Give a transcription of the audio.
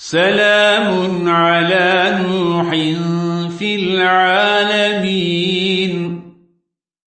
سلام على نوح في العالمين.